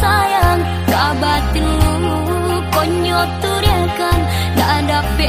sayang. Kabatin lu konyo turiakan dadak be